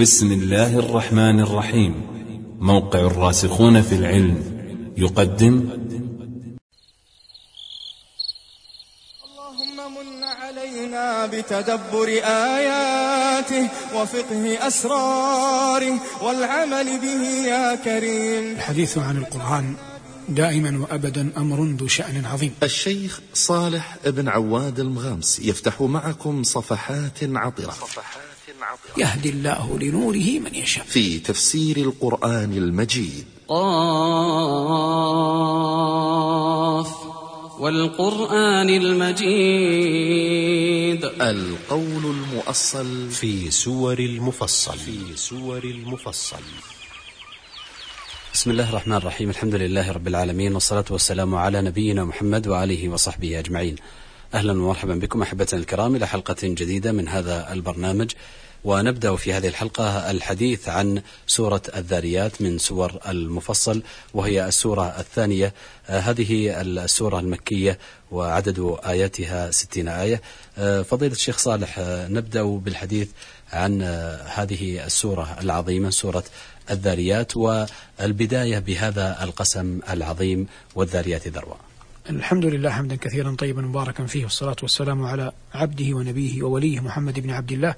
بسم الله الرحمن الرحيم. موقع الراسخون في العلم يقدم. اللهم من علينا بتدبر آياته وفقه أسراره والعمل به يا كريم. الحديث عن القرآن دائما وأبدا أمر ذو شأن عظيم. الشيخ صالح بن عواد المغامس يفتح معكم صفحات عطرة. يهدي الله لنوره من يشاء. في تفسير القرآن المجيد. قاف والقرآن المجيد. القول المؤصل في سور المفصل. في سور المفصل. بسم الله الرحمن الرحيم. الحمد لله رب العالمين والصلاة والسلام على نبينا محمد وآله وصحبه أجمعين. أهلا ومرحبا بكم أحبتنا الكرام إلى حلقة جديدة من هذا البرنامج. ونبدأ في هذه الحلقة الحديث عن سورة الذاريات من سور المفصل وهي السورة الثانية. آه، هذه السورة المكية وعدد آياتها ستين آية. آه، فضيلة الشيخ صالح آه، نبدأ بالحديث عن هذه السورة العظيمة سورة الذاريات والبداية بهذا القسم العظيم والذاريات ذروة. الحمد لله حمدا كثيرا طيبا مباركا فيه والصلاة والسلام على عبده ونبيه ووليه محمد بن عبد الله.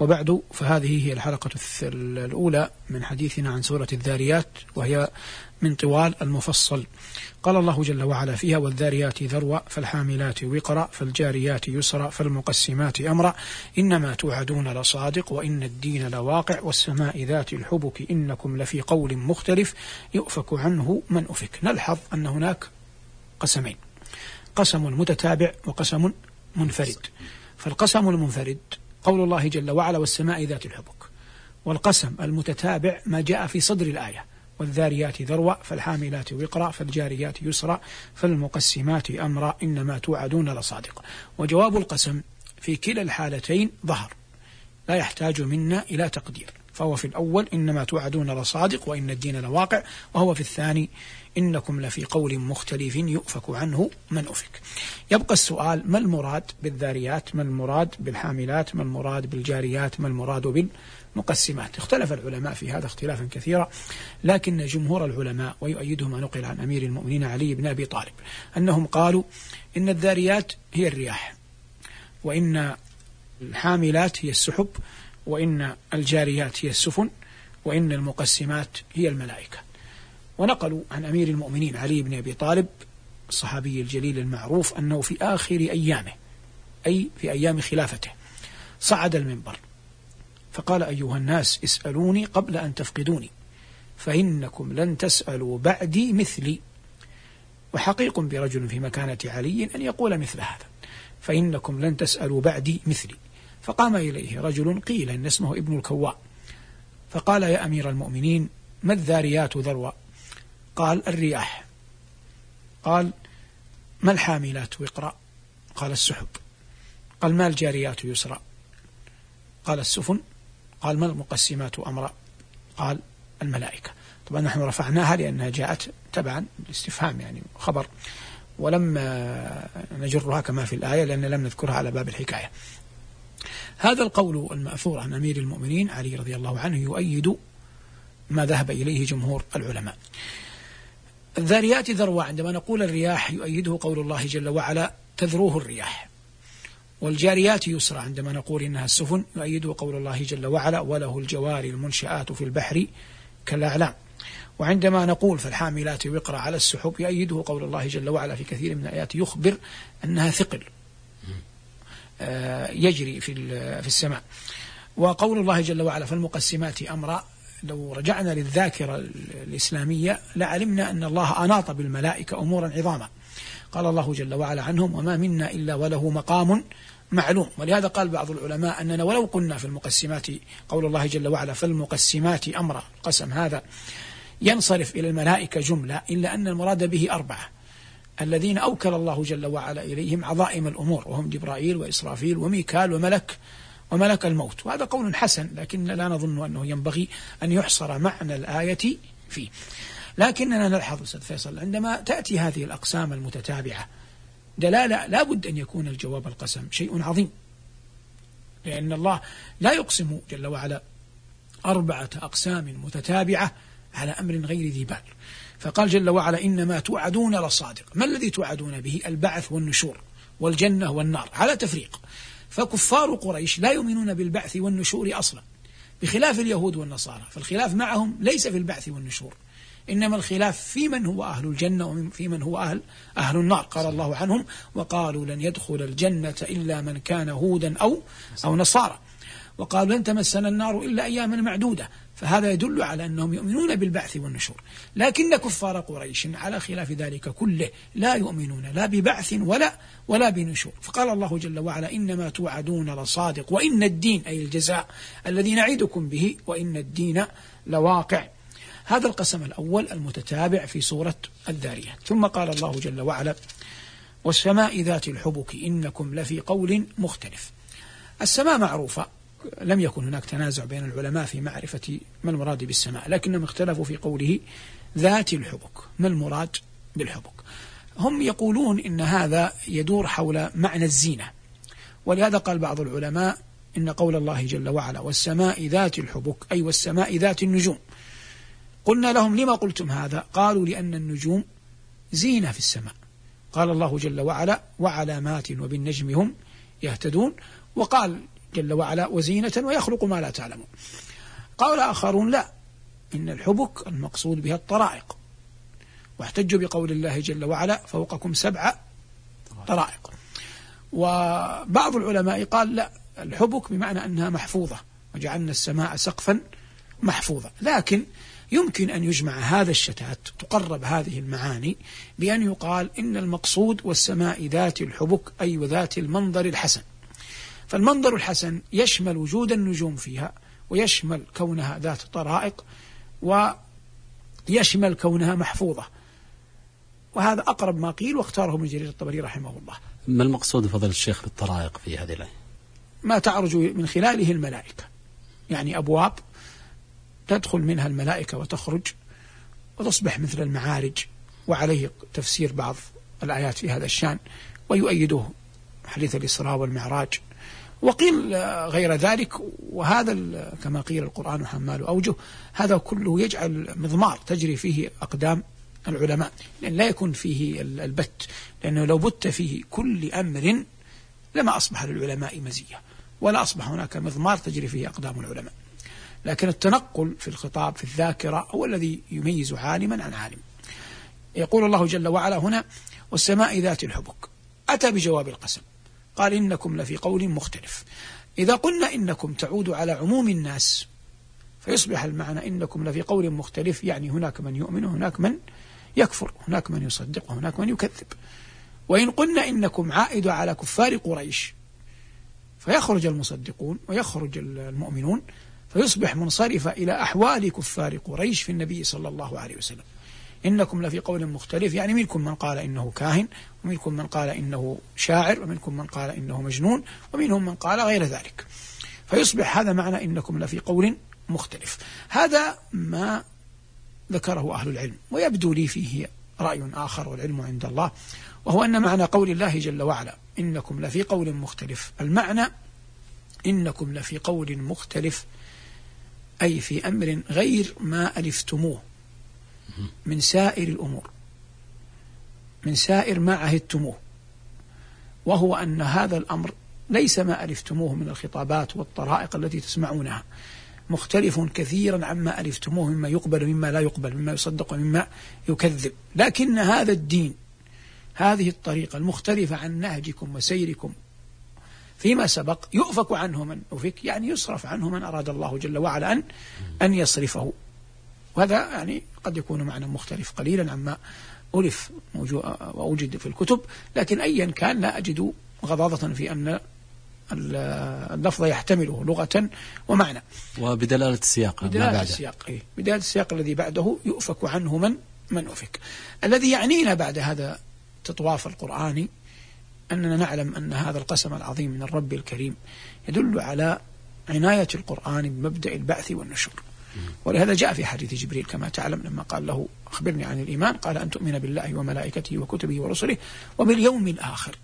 وبعد فهذه هي الحلقة الأولى من حديثنا عن سورة الذاريات وهي من طوال المفصل. قال الله جل وعلا فيها والذاريات ذروة فالحاملات وقرا فالجاريات يسرا فالمقسمات أمرا إنما توعدون لصادق وإن الدين لواقع والسماء ذات الحبك إنكم لفي قول مختلف يؤفك عنه من أفك. نلحظ أن هناك قسمين. قسم متتابع وقسم منفرد. فالقسم المنفرد قول الله جل وعلا والسماء ذات الحبك. والقسم المتتابع ما جاء في صدر الآية. والذاريات ذروة فالحاملات وقرا فالجاريات يسرا فالمقسمات أمرا إنما توعدون لصادق. وجواب القسم في كلا الحالتين ظهر. لا يحتاج منا إلى تقدير. فهو في الأول إنما توعدون لصادق وإن الدين لواقع وهو في الثاني إنكم لفي قول مختلف يؤفك عنه من أفك. يبقى السؤال ما المراد بالذاريات؟ ما المراد بالحاملات؟ ما المراد بالجاريات؟ ما المراد بالمقسمات؟ اختلف العلماء في هذا اختلافا كثيرا لكن جمهور العلماء ويؤيده ما نقل عن أمير المؤمنين علي بن أبي طالب أنهم قالوا إن الذاريات هي الرياح وإن الحاملات هي السحب وإن الجاريات هي السفن وإن المقسمات هي الملائكة. ونقلوا عن أمير المؤمنين علي بن أبي طالب الصحابي الجليل المعروف أنه في آخر أيامه أي في أيام خلافته صعد المنبر. فقال أيها الناس اسألوني قبل أن تفقدوني فإنكم لن تسألوا بعدي مثلي. وحقيق برجل في مكانة علي أن يقول مثل هذا فإنكم لن تسألوا بعدي مثلي. فقام إليه رجل قيل إن اسمه ابن الكواء. فقال يا أمير المؤمنين ما الذاريات ذروة؟ قال الرياح. قال ما الحاملات وقرأ؟ قال السحب. قال ما الجاريات يسرأ؟ قال السفن. قال ما المقسمات أمرأ؟ قال الملائكة. طبعا نحن رفعناها لأنها جاءت تبعا الاستفهام يعني خبر. ولم نجرها كما في الآية لأن لم نذكرها على باب الحكاية. هذا القول المأثور عن أمير المؤمنين علي رضي الله عنه يؤيد ما ذهب إليه جمهور العلماء. الذاريات ذروة عندما نقول الرياح يؤيده قول الله جل وعلا تذروه الرياح. والجاريات يسرى عندما نقول إنها السفن يؤيده قول الله جل وعلا وله الجوار المنشآت في البحر كالأعلام. وعندما نقول فالحاملات وقرا على السحب يؤيده قول الله جل وعلا في كثير من الآيات يخبر أنها ثقل. يجري في في السماء. وقول الله جل وعلا فالمقسمات أمرا لو رجعنا للذاكرة الإسلامية لعلمنا أن الله أناط بالملائكة أمورا عظاما. قال الله جل وعلا عنهم وما منا إلا وله مقام معلوم. ولهذا قال بعض العلماء أننا ولو قلنا في المقسمات قول الله جل وعلا فالمقسمات أمرا قسم هذا ينصرف إلى الملائكة جملة إلا أن المراد به أربعة. الذين أوكل الله جل وعلا إليهم عظائم الأمور وهم جبرائيل وإسرافيل وميكال وملك وملك الموت. وهذا قول حسن لكن لا نظن أنه ينبغي أن يحصر معنى الآية فيه. لكننا نلحظ أستاذ فيصل عندما تأتي هذه الأقسام المتتابعة دلالة لا بد أن يكون الجواب القسم شيء عظيم. لأن الله لا يقسم جل وعلا أربعة أقسام متتابعة على أمر غير ذي بال. فقال جل وعلا إنما توعدون لصادق. ما الذي توعدون به؟ البعث والنشور والجنة والنار. على تفريق. فكفار قريش لا يؤمنون بالبعث والنشور أصلا. بخلاف اليهود والنصارى. فالخلاف معهم ليس في البعث والنشور. إنما الخلاف في من هو أهل الجنة وفي من هو أهل أهل النار. قال الله عنهم وقالوا لن يدخل الجنة إلا من كان هودا أو أو نصارى. وقالوا لن تمسنا النار إلا أياما معدودة. فهذا يدل على أنهم يؤمنون بالبعث والنشور. لكن كفار قريش على خلاف ذلك كله لا يؤمنون لا ببعث ولا ولا بنشور. فقال الله جل وعلا إنما توعدون لصادق وإن الدين أي الجزاء الذي نعدكم به وإن الدين لواقع. هذا القسم الأول المتتابع في سورة الذاريات. ثم قال الله جل وعلا والسماء ذات الحبك إنكم لفي قول مختلف. السماء معروفة لم يكن هناك تنازع بين العلماء في معرفة ما المراد بالسماء لكنهم اختلفوا في قوله ذات الحبك ما المراد بالحبك؟ هم يقولون إن هذا يدور حول معنى الزينة ولهذا قال بعض العلماء إن قول الله جل وعلا والسماء ذات الحبك أي والسماء ذات النجوم. قلنا لهم لما قلتم هذا؟ قالوا لأن النجوم زينة في السماء. قال الله جل وعلا وعلامات وبالنجم هم يهتدون وقال جل وعلا وزينة ويخلق ما لا تعلمون. قال آخرون لا إن الحبك المقصود بها الطرائق. واحتجوا بقول الله جل وعلا فوقكم سبع طرائق. وبعض العلماء قال لا الحبك بمعنى أنها محفوظة وجعلنا السماء سقفا محفوظا لكن يمكن أن يجمع هذا الشتات تقرب هذه المعاني بأن يقال إن المقصود والسماء ذات الحبك أي وذات المنظر الحسن. فالمنظر الحسن يشمل وجود النجوم فيها ويشمل كونها ذات طرائق ويشمل كونها محفوظة. وهذا أقرب ما قيل واختاره ابن جرير الطبري رحمه الله. ما المقصود فضل الشيخ بالطرائق في هذه الآية؟ ما تعرج من خلاله الملائكة. يعني أبواب تدخل منها الملائكة وتخرج وتصبح مثل المعارج وعليه تفسير بعض الآيات في هذا الشأن ويؤيده حديث الإسراء والمعراج. وقيل غير ذلك وهذا كما قيل القرآن حمال أوجه هذا كله يجعل مضمار تجري فيه أقدام العلماء لأن لا يكون فيه البت لأنه لو بت فيه كل أمر لما أصبح للعلماء مزية ولا أصبح هناك مضمار تجري فيه أقدام العلماء. لكن التنقل في الخطاب في الذاكرة هو الذي يميز عالما عن عالم. يقول الله جل وعلا هنا والسماء ذات الحبك. أتى بجواب القسم. قال إنكم لفي قول مختلف. إذا قلنا إنكم تعود على عموم الناس فيصبح المعنى إنكم لفي قول مختلف يعني هناك من يؤمن وهناك من يكفر هناك من يصدق وهناك من يكذب. وإن قلنا إنكم عائد على كفار قريش فيخرج المصدقون ويخرج المؤمنون فيصبح منصرفا إلى أحوال كفار قريش في النبي صلى الله عليه وسلم. إنكم لفي قول مختلف يعني منكم من قال إنه كاهن ومنكم من قال إنه شاعر ومنكم من قال إنه مجنون ومنهم من قال غير ذلك. فيصبح هذا معنى إنكم لفي قول مختلف. هذا ما ذكره أهل العلم ويبدو لي فيه رأي آخر والعلم عند الله وهو أن معنى قول الله جل وعلا إنكم لفي قول مختلف. المعنى إنكم لفي قول مختلف أي في أمر غير ما ألفتموه. من سائر الأمور من سائر ما عهدتموه وهو أن هذا الأمر ليس ما ألفتموه من الخطابات والطرائق التي تسمعونها مختلف كثيرا عما ألفتموه مما يقبل ومما لا يقبل مما يصدق ومما يكذب. لكن هذا الدين هذه الطريقة المختلفة عن نهجكم وسيركم فيما سبق يؤفك عنه من أفك يعني يصرف عنه من أراد الله جل وعلا أن أن يصرفه. وهذا يعني قد يكون معنى مختلف قليلا عما ألف وأوجد في الكتب لكن أيا كان لا أجد غضاضة في أن اللفظ يحتمله لغة ومعنى. وبدلالة السياق بدلالة ما السياق إيه. بدلالة السياق الذي بعده يؤفك عنه من من أفك. الذي يعنينا بعد هذا التطواف القرآني أننا نعلم أن هذا القسم العظيم من الرب الكريم يدل على عناية القرآن بمبدأ البعث والنشور ولهذا جاء في حديث جبريل كما تعلم لما قال له أخبرني عن الإيمان قال أن تؤمن بالله وملائكته وكتبه ورسله وباليوم الآخر.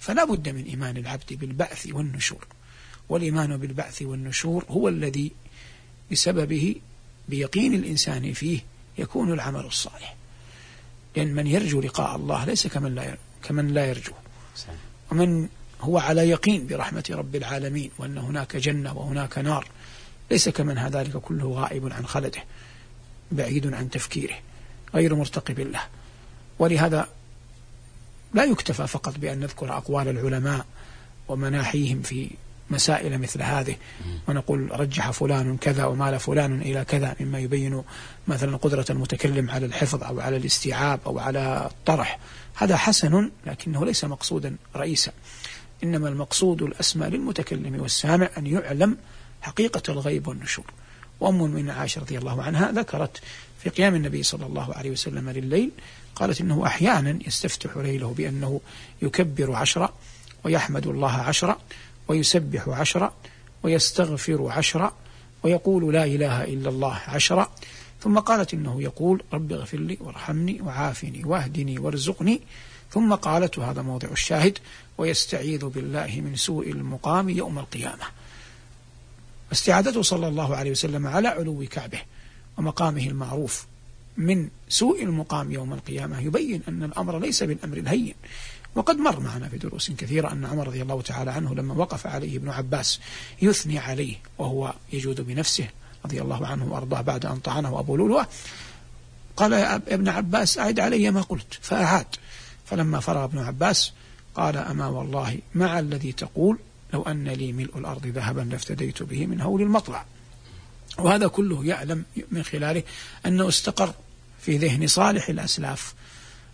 فلا بد من إيمان العبد بالبعث والنشور. والإيمان بالبعث والنشور هو الذي بسببه بيقين الإنسان فيه يكون العمل الصالح. لأن من يرجو لقاء الله ليس كمن لا كمن لا يرجو. ومن هو على يقين برحمة رب العالمين وأن هناك جنة وهناك نار ليس كمن ذلك كله غائب عن خلده بعيد عن تفكيره غير مرتقب له. ولهذا لا يكتفى فقط بأن نذكر أقوال العلماء ومناحيهم في مسائل مثل هذه ونقول رجح فلان كذا ومال فلان إلى كذا مما يبين مثلا قدرة المتكلم على الحفظ أو على الاستيعاب أو على الطرح. هذا حسن لكنه ليس مقصودا رئيسا. إنما المقصود الأسمى للمتكلم والسامع أن يعلم حقيقة الغيب والنشور. وأم من عائشة رضي الله عنها ذكرت في قيام النبي صلى الله عليه وسلم لليل قالت إنه أحيانا يستفتح ليله بأنه يكبر عشرة ويحمد الله عشرة ويسبح عشرة ويستغفر عشرة ويقول لا إله إلا الله عشرة. ثم قالت إنه يقول رب اغفر لي وارحمني وعافني واهدني وارزقني. ثم قالت وهذا موضع الشاهد ويستعيذ بالله من سوء المقام يوم القيامة. استعادته صلى الله عليه وسلم على علو كعبه ومقامه المعروف من سوء المقام يوم القيامة يبين أن الأمر ليس بالأمر الهين وقد مر معنا في دروس كثيرة أن عمر رضي الله تعالى عنه لما وقف عليه ابن عباس يثني عليه وهو يجود بنفسه رضي الله عنه وأرضاه بعد أن طعنه أبو لؤلؤة قال يا ابن عباس أعد علي ما قلت فأعاد. فلما فرغ ابن عباس قال أما والله مع الذي تقول لو أن لي ملء الأرض ذهبا لافتديت به من هول المطلع. وهذا كله يعلم من خلاله أنه استقر في ذهن صالح الأسلاف.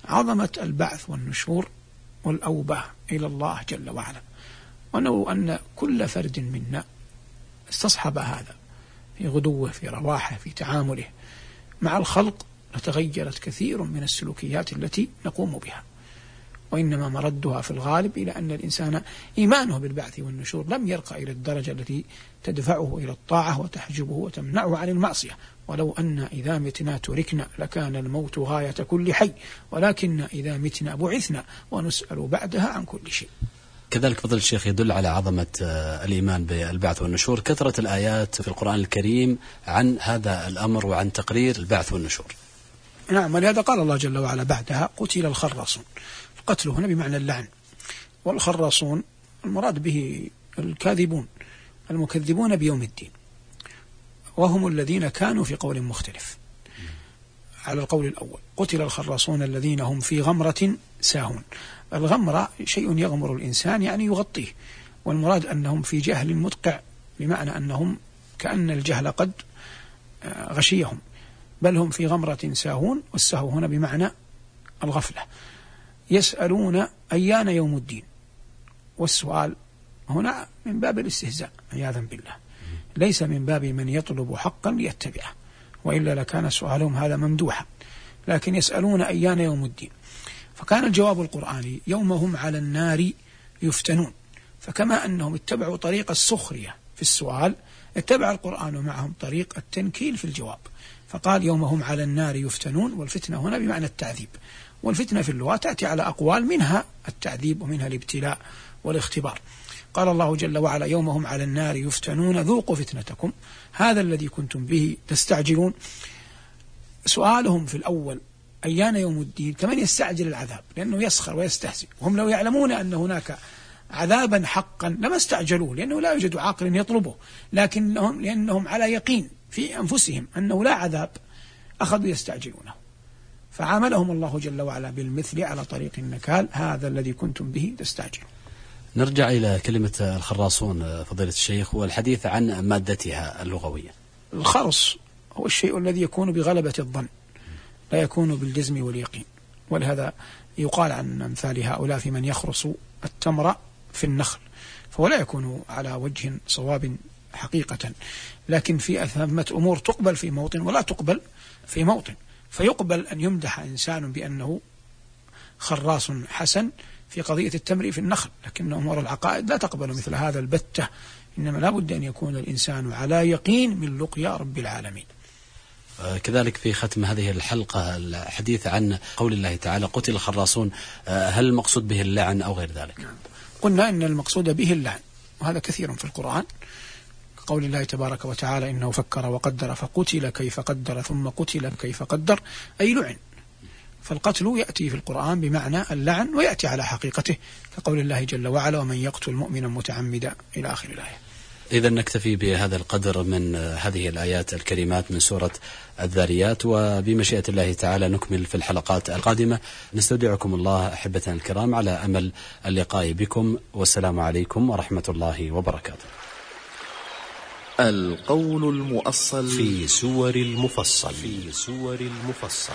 عظمة البعث والنشور والأوبة إلى الله جل وعلا. ولو أن كل فرد منا استصحب هذا في غدوه في رواحه في تعامله. مع الخلق لتغيرت كثير من السلوكيات التي نقوم بها. وإنما مردها في الغالب إلى أن الإنسان إيمانه بالبعث والنشور لم يرقى إلى الدرجة التي تدفعه إلى الطاعة وتحجبه وتمنعه عن المعصية. ولو أن إذا متنا تركنا لكان الموت غاية كل حي ولكن إذا متنا بعثنا ونسأل بعدها عن كل شيء. كذلك فضل الشيخ يدل على عظمة آه، الإيمان بالبعث والنشور. كثرة الآيات في القرآن الكريم عن هذا الأمر وعن تقرير البعث والنشور. نعم ولهذا قال الله جل وعلا بعدها قتل الخراصون. القتل هنا بمعنى اللعن. والخراصون المراد به الكاذبون المكذبون بيوم الدين. وهم الذين كانوا في قول مختلف. على القول الأول قتل الخراصون الذين هم في غمرة ساهون. الغمرة شيء يغمر الإنسان يعني يغطيه. والمراد أنهم في جهل مدقع بمعنى أنهم كأن الجهل قد آه، غشيهم. بل هم في غمرة ساهون والسهو هنا بمعنى الغفلة. يسألون أيان يوم الدين. والسؤال هنا من باب الاستهزاء عياذا بالله. ليس من باب من يطلب حقا ليتبعه وإلا لكان سؤالهم هذا ممدوحا. لكن يسألون أيان يوم الدين. فكان الجواب القرآني يوم هم على النار يفتنون. فكما أنهم اتبعوا طريق السخرية في السؤال اتبع القرآن معهم طريق التنكيل في الجواب. فقال يوم هم على النار يفتنون والفتنة هنا بمعنى التعذيب. والفتنة في اللغة تأتي على أقوال منها التعذيب ومنها الابتلاء والاختبار. قال الله جل وعلا يوم هم على النار يفتنون ذوقوا فتنتكم. هذا الذي كنتم به تستعجلون. سؤالهم في الأول أيان يوم الدين؟ كمن يستعجل العذاب؟ لأنه يسخر ويستهزئ. وهم لو يعلمون أن هناك عذابا حقا لما استعجلوه لأنه لا يوجد عاقل يطلبه. لكنهم لأنهم على يقين في أنفسهم أنه لا عذاب أخذوا يستعجلونه. فعاملهم الله جل وعلا بالمثل على طريق النكال هذا الذي كنتم به تستعجلون. نرجع إلى كلمة الخراصون فضيلة الشيخ والحديث عن مادتها اللغوية. الخرص هو الشيء الذي يكون بغلبة الظن لا يكون بالجزم واليقين. ولهذا يقال عن أمثال هؤلاء في من يخرص التمر في النخل فهو لا يكون على وجه صواب حقيقة. لكن في ثمة أمور تقبل في موطن ولا تقبل في موطن. فيقبل أن يمدح إنسان بأنه خراص حسن في قضية التمر في النخل لكن أمور العقائد لا تقبل مثل هذا البتة. إنما لا بد أن يكون الإنسان على يقين من لقيا رب العالمين. آه، كذلك في ختم هذه الحلقة الحديث عن قول الله تعالى قتل الخراصون آه، هل المقصود به اللعن أو غير ذلك؟ قلنا أن المقصود به اللعن وهذا كثير في القرآن. قول الله تبارك وتعالى إنه فكر وقدر فقتل كيف قدر ثم قتل كيف قدر أي لعن. فالقتل يأتي في القرآن بمعنى اللعن ويأتي على حقيقته كقول الله جل وعلا ومن يقتل مؤمنا متعمدا إلى آخر الآية. إذا نكتفي بهذا القدر من هذه الآيات الكريمات من سورة الذاريات وبمشيئة الله تعالى نكمل في الحلقات القادمة. نستودعكم الله أحبتنا الكرام على أمل اللقاء بكم والسلام عليكم ورحمة الله وبركاته. القول المؤصل في سور المفصل. في سور المفصل.